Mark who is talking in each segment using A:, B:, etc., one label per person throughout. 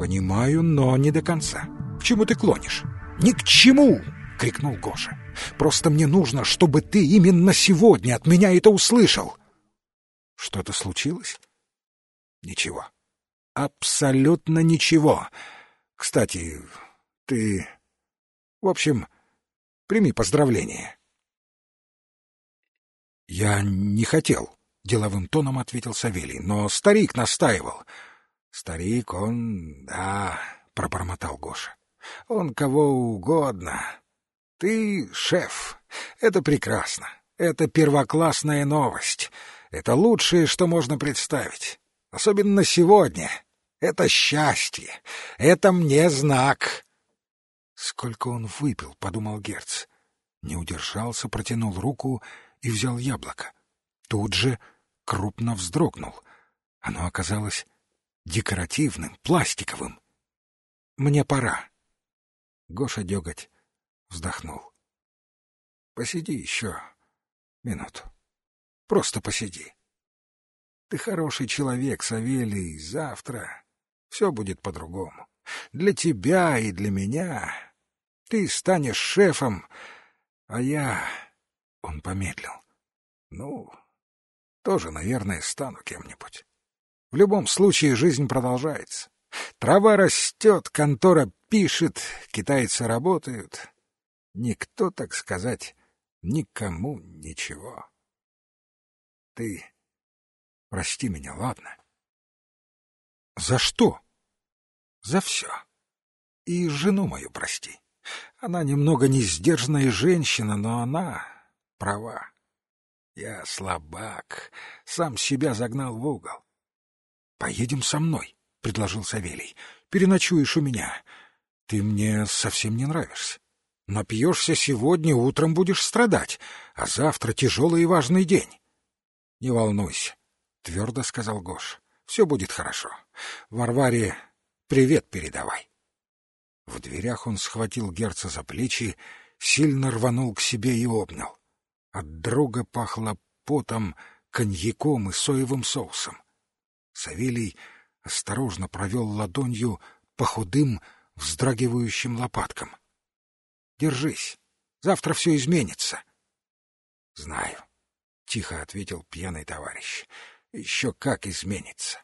A: «Понимаю, но не до конца. К чему ты клонишь?» «Ни к чему!» — крикнул Гоша. «Просто мне нужно, чтобы ты именно сегодня от меня это услышал!» «Что-то случилось?» «Ничего. Абсолютно ничего. Кстати, ты... В общем, прими поздравления». «Я не хотел», — деловым тоном ответил Савелий, — «но старик настаивал». «Старик, он... да...» — пробормотал Гоша. «Он кого угодно. Ты шеф. Это прекрасно. Это первоклассная новость. Это лучшее, что можно представить. Особенно сегодня. Это счастье. Это мне знак». «Сколько он выпил», — подумал Герц. Не удержался, протянул руку и взял яблоко. Тут же крупно вздрогнул. Оно оказалось декоративным, пластиковым. «Мне пора». Гоша деготь вздохнул. «Посиди еще минуту. Просто посиди. Ты хороший человек, Савелий, завтра все будет по-другому. Для тебя и для меня. Ты станешь шефом, а я...» Он помедлил. «Ну, тоже, наверное, стану кем-нибудь. В любом случае жизнь продолжается. Трава растет, контора пишет, китайцы работают. Никто, так сказать, никому ничего. Ты прости меня, ладно? За что? За все. И жену мою прости. Она немного несдержанная женщина, но она права. Я слабак, сам себя загнал в угол. — Поедем со мной, — предложил Савелий. — Переночуешь у меня. Ты мне совсем не нравишься. Напьешься сегодня, утром будешь страдать, а завтра тяжелый и важный день. — Не волнуйся, — твердо сказал Гош. — Все будет хорошо. Варваре привет передавай. В дверях он схватил герца за плечи, сильно рванул к себе и обнял. От друга пахло потом, коньяком и соевым соусом. Савелий осторожно провел ладонью по худым, вздрагивающим лопаткам. — Держись, завтра все изменится. — Знаю, — тихо ответил пьяный товарищ. — Еще как изменится.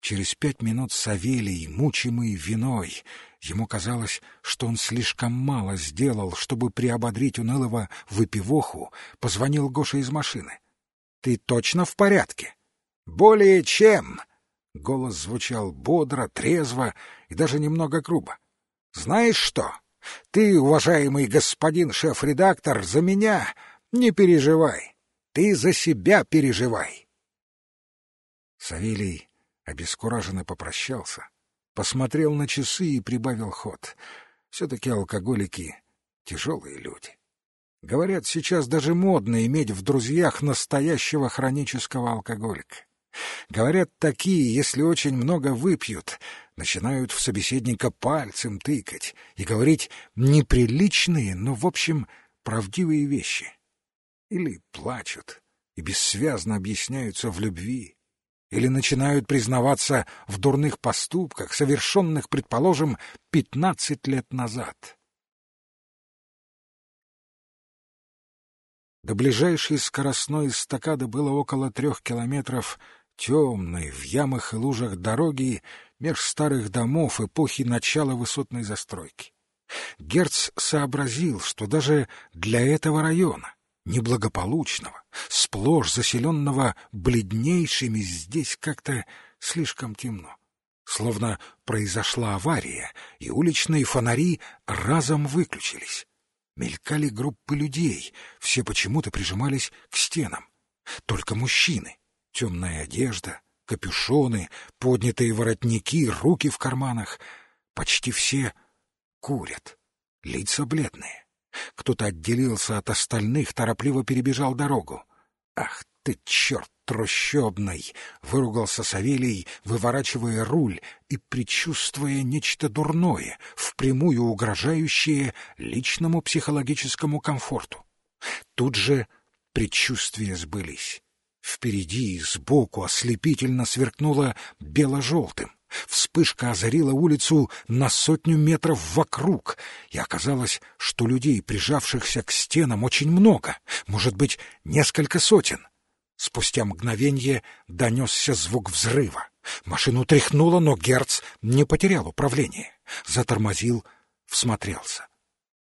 A: Через пять минут Савелий, мучимый виной, ему казалось, что он слишком мало сделал, чтобы приободрить унылого выпивоху, позвонил Гоша из машины. — Ты точно в порядке? — Более чем! — голос звучал бодро, трезво и даже немного грубо. — Знаешь что? Ты, уважаемый господин шеф-редактор, за меня не переживай. Ты за себя переживай. Савелий обескураженно попрощался, посмотрел на часы и прибавил ход. Все-таки алкоголики — тяжелые люди. Говорят, сейчас даже модно иметь в друзьях настоящего хронического алкоголика. Говорят, такие, если очень много выпьют, начинают в собеседника пальцем тыкать и говорить неприличные, но, в общем, правдивые вещи. Или плачут и бессвязно объясняются в любви, или начинают признаваться в дурных поступках, совершенных, предположим, пятнадцать лет назад. До ближайшей скоростной эстакады было около трех километров темной, в ямах и лужах дороги, меж старых домов эпохи начала высотной застройки. Герц сообразил, что даже для этого района, неблагополучного, сплошь заселенного бледнейшими, здесь как-то слишком темно. Словно произошла авария, и уличные фонари разом выключились. Мелькали группы людей, все почему-то прижимались к стенам. Только мужчины, темная одежда, капюшоны, поднятые воротники, руки в карманах. Почти все курят, лица бледные. Кто-то отделился от остальных, торопливо перебежал дорогу. «Ах ты, черт трущобный!» — выругался Савелий, выворачивая руль и предчувствуя нечто дурное, впрямую угрожающее личному психологическому комфорту. Тут же предчувствия сбылись. Впереди и сбоку ослепительно сверкнуло бело-желтым. Вспышка озарила улицу на сотню метров вокруг, и оказалось, что людей, прижавшихся к стенам, очень много, может быть, несколько сотен. Спустя мгновение донесся звук взрыва. Машину тряхнуло, но Герц не потерял управление. Затормозил, всмотрелся.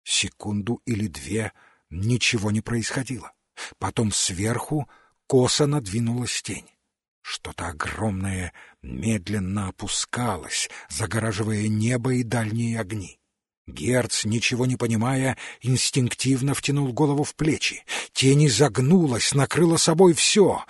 A: Секунду или две ничего не происходило. Потом сверху косо надвинулась тень. Что-то огромное медленно опускалось, загораживая небо и дальние огни. Герц, ничего не понимая, инстинктивно втянул голову в плечи. Тень изогнулась, накрыла собой все.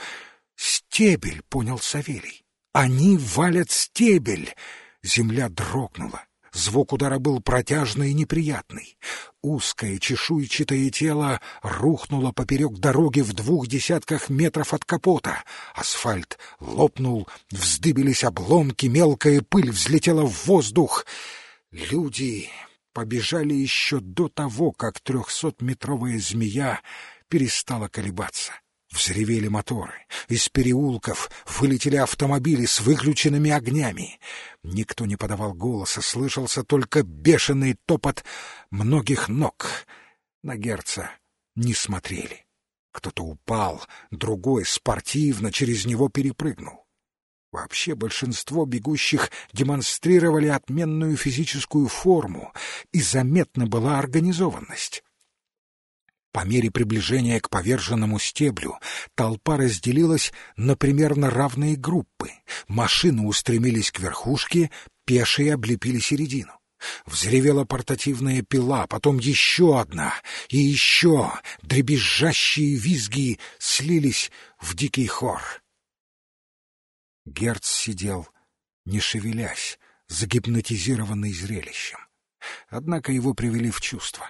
A: «Стебель», — понял Савелий. «Они валят стебель!» Земля дрогнула. Звук удара был протяжный и неприятный. Узкое чешуйчатое тело рухнуло поперек дороги в двух десятках метров от капота. Асфальт лопнул, вздыбились обломки, мелкая пыль взлетела в воздух. Люди побежали еще до того, как трехсотметровая змея перестала колебаться. Взревели моторы. Из переулков вылетели автомобили с выключенными огнями. Никто не подавал голоса, слышался только бешеный топот многих ног. На Герца не смотрели. Кто-то упал, другой спортивно через него перепрыгнул. Вообще большинство бегущих демонстрировали отменную физическую форму, и заметна была организованность. По мере приближения к поверженному стеблю толпа разделилась на примерно равные группы. Машины устремились к верхушке, пешие облепили середину. Взревела портативная пила, потом еще одна, и еще дребезжащие визги слились в дикий хор. Герц сидел, не шевелясь, загипнотизированный зрелищем. Однако его привели в чувство.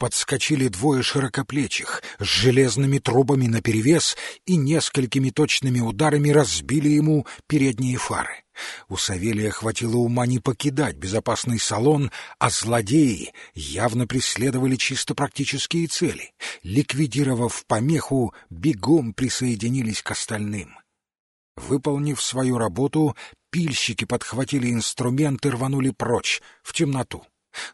A: Подскочили двое широкоплечих с железными трубами наперевес и несколькими точными ударами разбили ему передние фары. У Савелия хватило ума не покидать безопасный салон, а злодеи явно преследовали чисто практические цели. Ликвидировав помеху, бегом присоединились к остальным. Выполнив свою работу, пильщики подхватили инструмент и рванули прочь, в темноту.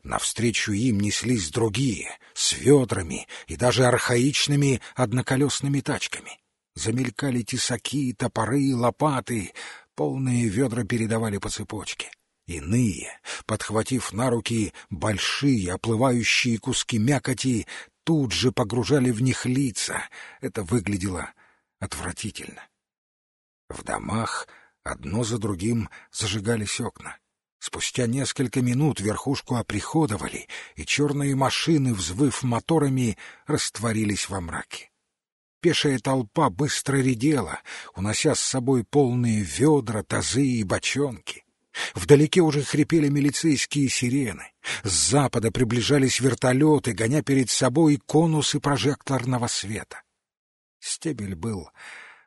A: Навстречу им неслись другие, с ведрами и даже архаичными одноколесными тачками. Замелькали тесаки, топоры, лопаты, полные ведра передавали по цепочке. Иные, подхватив на руки большие оплывающие куски мякоти, тут же погружали в них лица. Это выглядело отвратительно. В домах одно за другим зажигались окна. Спустя несколько минут верхушку оприходовали, и черные машины, взвыв моторами, растворились во мраке. Пешая толпа быстро редела, унося с собой полные ведра, тазы и бочонки. Вдалеке уже хрипели милицейские сирены. С запада приближались вертолеты, гоня перед собой конусы прожекторного света. Стебель был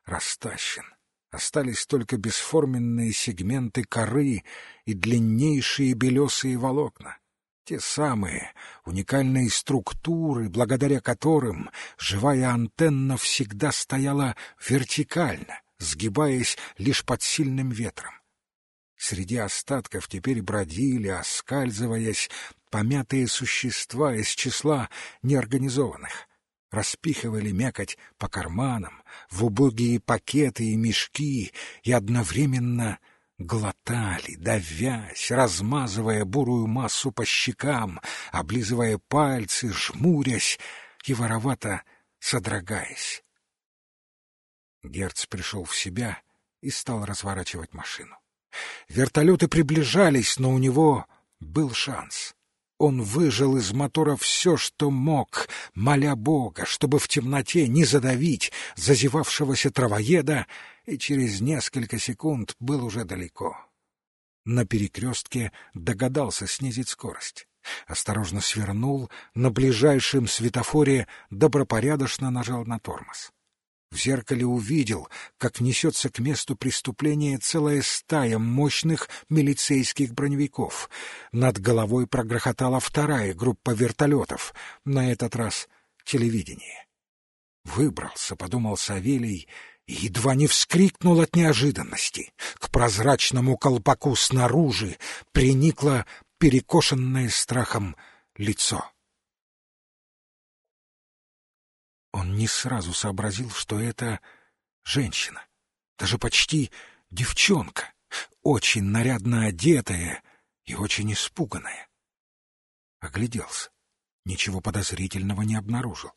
A: растащен. Остались только бесформенные сегменты коры и длиннейшие белесые волокна. Те самые уникальные структуры, благодаря которым живая антенна всегда стояла вертикально, сгибаясь лишь под сильным ветром. Среди остатков теперь бродили, оскальзываясь, помятые существа из числа неорганизованных распихивали мякоть по карманам, в убогие пакеты и мешки и одновременно глотали, давясь, размазывая бурую массу по щекам, облизывая пальцы, жмурясь и воровато содрогаясь. Герц пришел в себя и стал разворачивать машину. Вертолеты приближались, но у него был шанс. Он выжил из мотора все, что мог, моля Бога, чтобы в темноте не задавить зазевавшегося травоеда, и через несколько секунд был уже далеко. На перекрестке догадался снизить скорость. Осторожно свернул, на ближайшем светофоре добропорядочно нажал на тормоз. В зеркале увидел, как несется к месту преступления целая стая мощных милицейских броневиков. Над головой прогрохотала вторая группа вертолетов, на этот раз телевидение. «Выбрался», — подумал Савелий, и едва не вскрикнул от неожиданности. К прозрачному колпаку снаружи приникло перекошенное страхом лицо. Он не сразу сообразил, что это женщина, даже почти девчонка, очень нарядно одетая и очень испуганная. Огляделся. Ничего подозрительного не обнаружил.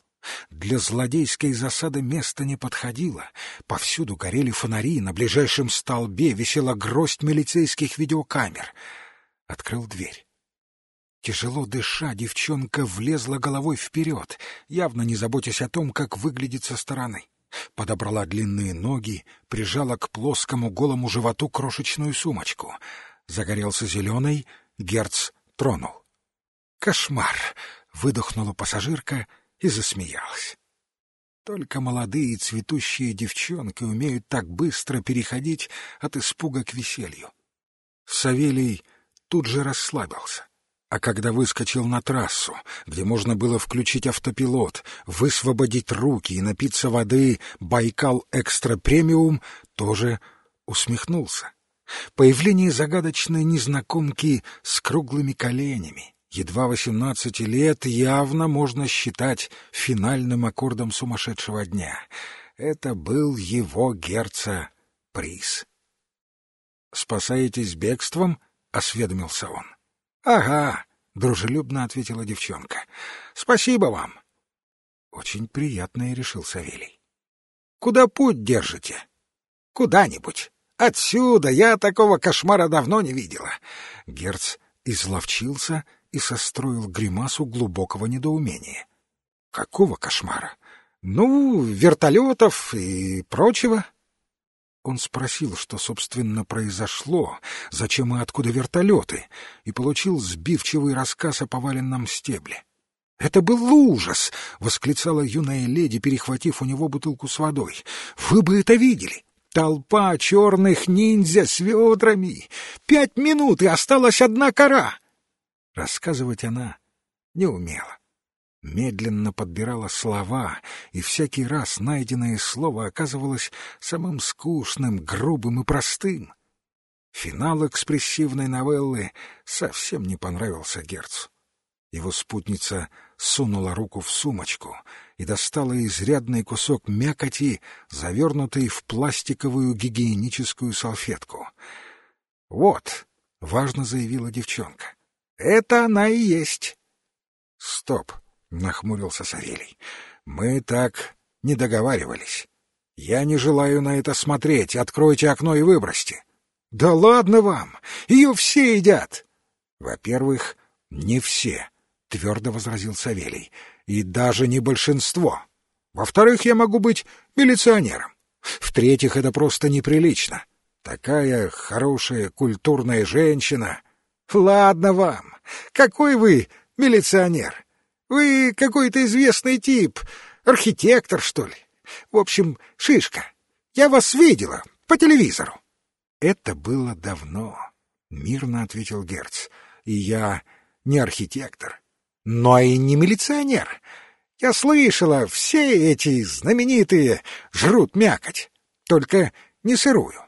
A: Для злодейской засады место не подходило. Повсюду горели фонари, на ближайшем столбе висела гроздь милицейских видеокамер. Открыл дверь. Тяжело дыша, девчонка влезла головой вперед, явно не заботясь о том, как выглядит со стороны. Подобрала длинные ноги, прижала к плоскому голому животу крошечную сумочку. Загорелся зеленый, Герц тронул. «Кошмар!» — выдохнула пассажирка и засмеялась. Только молодые цветущие девчонки умеют так быстро переходить от испуга к веселью. Савелий тут же расслабился. А когда выскочил на трассу, где можно было включить автопилот, высвободить руки и напиться воды «Байкал Экстра Премиум», тоже усмехнулся. Появление загадочной незнакомки с круглыми коленями, едва восемнадцати лет, явно можно считать финальным аккордом сумасшедшего дня. Это был его герца приз. «Спасаетесь бегством?» — осведомился он. — Ага, — дружелюбно ответила девчонка. — Спасибо вам. — Очень приятно, — решил Савелий. — Куда путь держите? — Куда-нибудь. Отсюда я такого кошмара давно не видела. Герц изловчился и состроил гримасу глубокого недоумения. — Какого кошмара? — Ну, вертолетов и прочего. Он спросил, что, собственно, произошло, зачем и откуда вертолеты, и получил сбивчивый рассказ о поваленном стебле. «Это был ужас!» — восклицала юная леди, перехватив у него бутылку с водой. «Вы бы это видели! Толпа черных ниндзя с ведрами! Пять минут, и осталась одна кора!» Рассказывать она не умела медленно подбирала слова, и всякий раз найденное слово оказывалось самым скучным, грубым и простым. Финал экспрессивной новеллы совсем не понравился Герцу. Его спутница сунула руку в сумочку и достала изрядный кусок мякоти, завернутый в пластиковую гигиеническую салфетку. «Вот», — важно заявила девчонка, — «это она и есть». «Стоп», нахмурился Савелий. Мы так не договаривались. Я не желаю на это смотреть. Откройте окно и выбросьте. Да ладно вам, ее все едят. Во-первых, не все, твердо возразил Савелий, и даже не большинство. Во-вторых, я могу быть милиционером. В-третьих, это просто неприлично. Такая хорошая культурная женщина. Ладно вам. Какой вы милиционер? Вы какой-то известный тип, архитектор, что ли? В общем, шишка. Я вас видела по телевизору. Это было давно, мирно ответил Герц. И я не архитектор, но и не милиционер. Я слышала, все эти знаменитые жрут мякоть, только не сырую.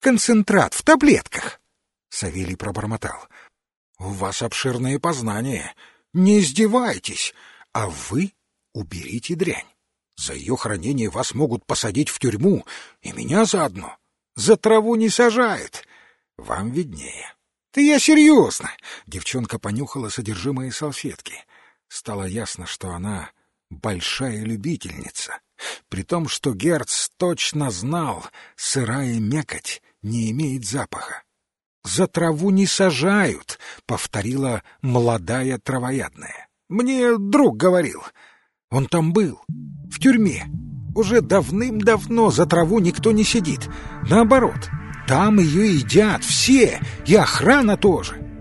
A: Концентрат в таблетках. Савелий пробормотал. — У вас обширные познания. Не издевайтесь, а вы уберите дрянь. За ее хранение вас могут посадить в тюрьму, и меня заодно. За траву не сажают. Вам виднее. Ты я серьезно. Девчонка понюхала содержимое салфетки. Стало ясно, что она большая любительница. При том, что Герц точно знал, сырая мякоть не имеет запаха. «За траву не сажают», — повторила молодая травоядная. «Мне друг говорил. Он там был, в тюрьме. Уже давным-давно за траву никто не сидит. Наоборот, там ее едят все, и охрана тоже.